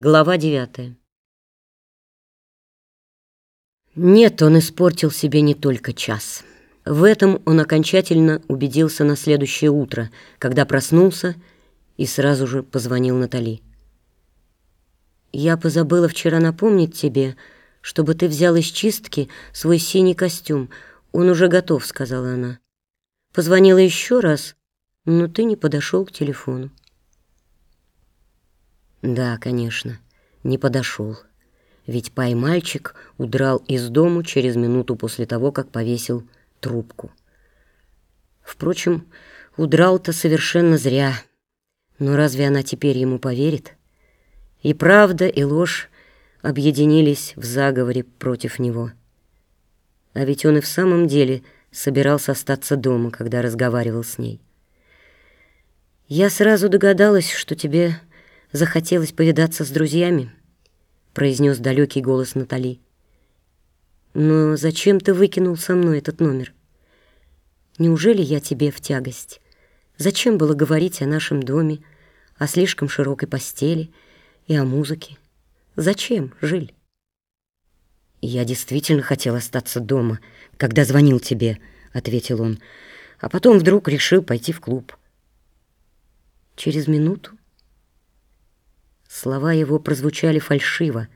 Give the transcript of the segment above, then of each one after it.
Глава девятая. Нет, он испортил себе не только час. В этом он окончательно убедился на следующее утро, когда проснулся и сразу же позвонил Натали. «Я позабыла вчера напомнить тебе, чтобы ты взял из чистки свой синий костюм. Он уже готов», — сказала она. Позвонила еще раз, но ты не подошел к телефону. Да, конечно, не подошел. Ведь пай-мальчик удрал из дому через минуту после того, как повесил трубку. Впрочем, удрал-то совершенно зря. Но разве она теперь ему поверит? И правда, и ложь объединились в заговоре против него. А ведь он и в самом деле собирался остаться дома, когда разговаривал с ней. «Я сразу догадалась, что тебе захотелось повидаться с друзьями», — произнес далекий голос Натали. «Но зачем ты выкинул со мной этот номер? Неужели я тебе в тягость? Зачем было говорить о нашем доме, о слишком широкой постели и о музыке? Зачем, Жиль?» «Я действительно хотел остаться дома, когда звонил тебе», — ответил он, «а потом вдруг решил пойти в клуб». Через минуту Слова его прозвучали фальшиво.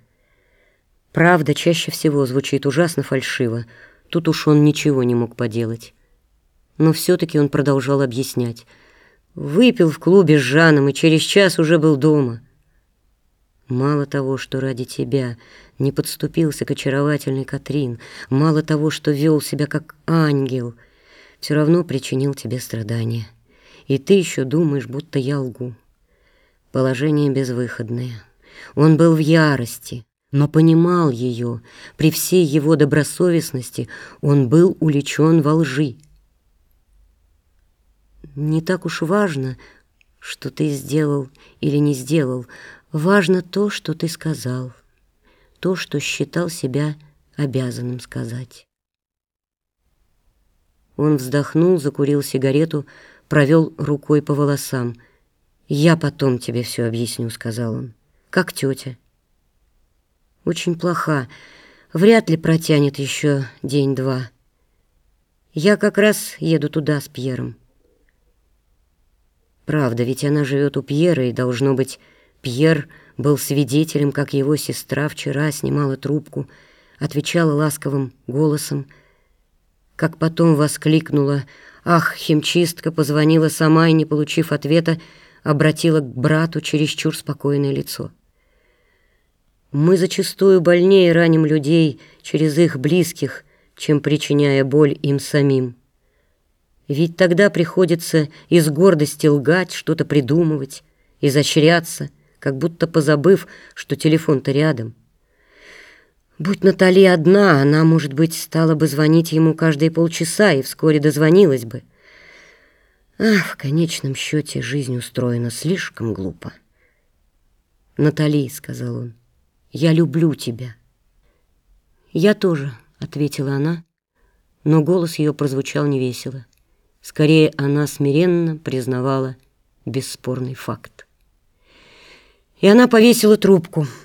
Правда чаще всего звучит ужасно фальшиво. Тут уж он ничего не мог поделать. Но все-таки он продолжал объяснять. Выпил в клубе с Жаном и через час уже был дома. Мало того, что ради тебя не подступился к очаровательной Катрин, мало того, что вел себя как ангел, все равно причинил тебе страдания. И ты еще думаешь, будто я лгу. Положение безвыходное. Он был в ярости, но понимал ее. При всей его добросовестности он был уличен во лжи. Не так уж важно, что ты сделал или не сделал. Важно то, что ты сказал, то, что считал себя обязанным сказать. Он вздохнул, закурил сигарету, провел рукой по волосам — «Я потом тебе все объясню», — сказал он. «Как тетя?» «Очень плоха. Вряд ли протянет еще день-два. Я как раз еду туда с Пьером». Правда, ведь она живет у Пьера, и, должно быть, Пьер был свидетелем, как его сестра вчера снимала трубку, отвечала ласковым голосом, как потом воскликнула «Ах, химчистка позвонила сама и, не получив ответа, обратила к брату чересчур спокойное лицо. Мы зачастую больнее раним людей через их близких, чем причиняя боль им самим. Ведь тогда приходится из гордости лгать, что-то придумывать, изощряться, как будто позабыв, что телефон-то рядом. Будь Натали одна, она, может быть, стала бы звонить ему каждые полчаса и вскоре дозвонилась бы. Ах, в конечном счете жизнь устроена слишком глупо. «Натали», — сказал он, — «я люблю тебя». «Я тоже», — ответила она, но голос ее прозвучал невесело. Скорее, она смиренно признавала бесспорный факт. И она повесила трубку —